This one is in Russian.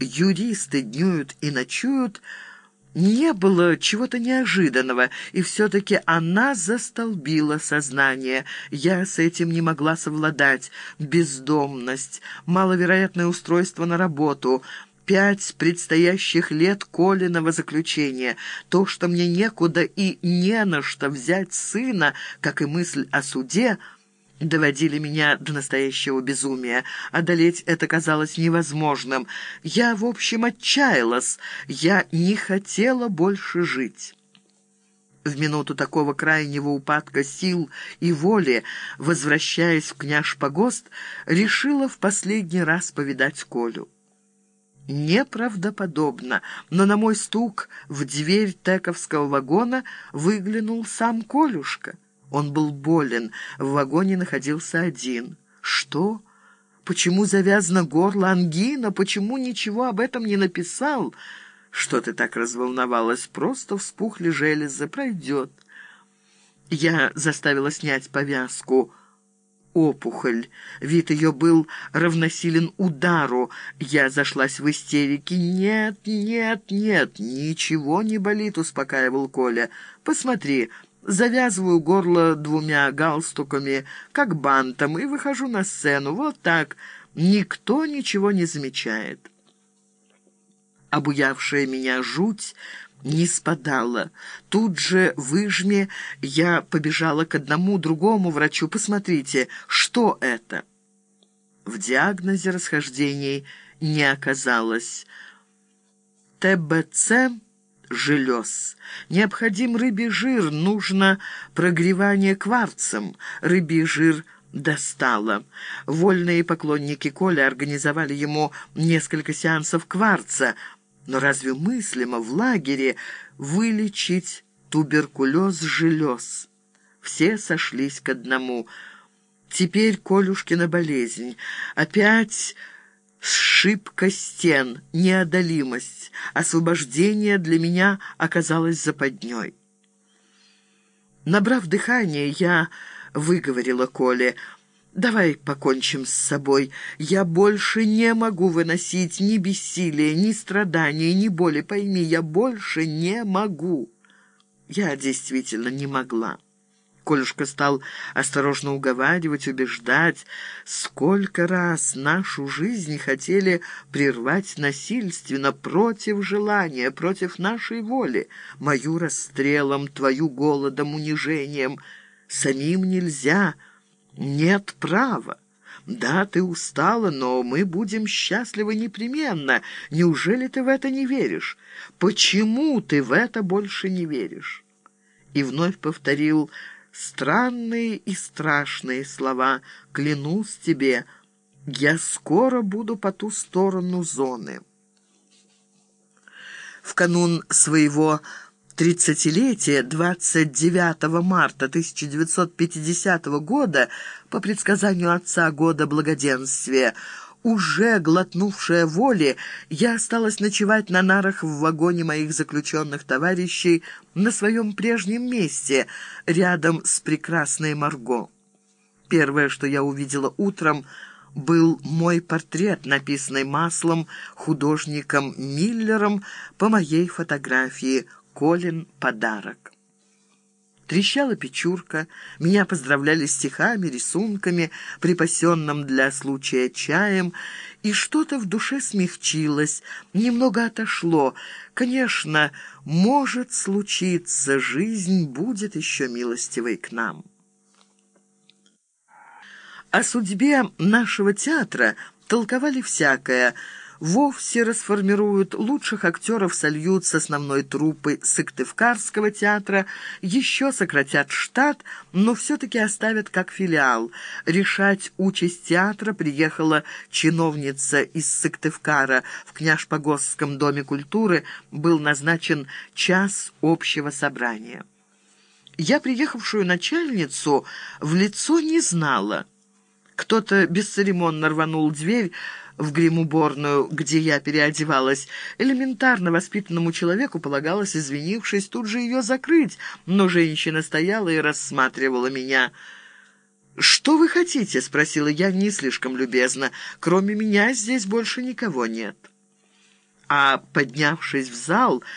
юристы днюют и ночуют, не было чего-то неожиданного, и все-таки она застолбила сознание. Я с этим не могла совладать. Бездомность, маловероятное устройство на работу, пять предстоящих лет Колиного заключения, то, что мне некуда и не на что взять сына, как и мысль о суде — доводили меня до настоящего безумия. Одолеть это казалось невозможным. Я, в общем, отчаялась. Я не хотела больше жить. В минуту такого крайнего упадка сил и воли, возвращаясь в княж-погост, решила в последний раз повидать Колю. Неправдоподобно, но на мой стук в дверь тековского вагона выглянул сам Колюшка. Он был болен, в вагоне находился один. Что? Почему завязано горло ангина? Почему ничего об этом не написал? Что ты так разволновалась? Просто вспухли железы. Пройдет. Я заставила снять повязку. Опухоль. Вид ее был равносилен удару. Я зашлась в истерике. «Нет, нет, нет, ничего не болит», — успокаивал Коля. «Посмотри, Завязываю горло двумя галстуками, как бантом, и выхожу на сцену. Вот так. Никто ничего не замечает. Обуявшая меня жуть не спадала. Тут же в я побежала к одному другому врачу. Посмотрите, что это? В диагнозе расхождений не оказалось. ТБЦ желез. Необходим рыбий жир, нужно прогревание кварцем. Рыбий жир достало. Вольные поклонники Коля организовали ему несколько сеансов кварца. Но разве мыслимо в лагере вылечить туберкулез желез? Все сошлись к одному. Теперь Колюшкина болезнь. Опять Сшибка стен, неодолимость, освобождение для меня оказалось западней. Набрав дыхание, я выговорила Коле, «Давай покончим с собой. Я больше не могу выносить ни бессилия, ни страдания, ни боли. Пойми, я больше не могу». Я действительно не могла. Колюшка стал осторожно уговаривать, убеждать. Сколько раз нашу жизнь хотели прервать насильственно, против желания, против нашей воли. Мою расстрелом, твою голодом, унижением. Самим нельзя, нет права. Да, ты устала, но мы будем счастливы непременно. Неужели ты в это не веришь? Почему ты в это больше не веришь?» И вновь повторил странные и страшные слова. Клянусь тебе, я скоро буду по ту сторону зоны. В канун своего тридцатилетия, 29 марта 1950 года, по предсказанию отца года благоденствия, уже глотнувшая воли, я осталась ночевать на нарах в вагоне моих заключенных товарищей на своем прежнем месте, рядом с прекрасной Марго. Первое, что я увидела утром, был мой портрет, написанный маслом художником Миллером по моей фотографии «Колин подарок». Трещала печурка, меня поздравляли стихами, рисунками, припасенным для случая чаем, и что-то в душе смягчилось, немного отошло. Конечно, может случиться, жизнь будет еще милостивой к нам. О судьбе нашего театра толковали всякое – вовсе расформируют, лучших актеров сольют с основной труппы Сыктывкарского театра, еще сократят штат, но все-таки оставят как филиал. Решать участь театра приехала чиновница из Сыктывкара. В Княж-Погосском доме культуры был назначен час общего собрания. Я приехавшую начальницу в лицо не знала. Кто-то бесцеремонно рванул дверь, в гримуборную, где я переодевалась. Элементарно воспитанному человеку полагалось, извинившись, тут же ее закрыть, но женщина стояла и рассматривала меня. «Что вы хотите?» — спросила я не слишком любезно. «Кроме меня здесь больше никого нет». а, поднявшись в зал,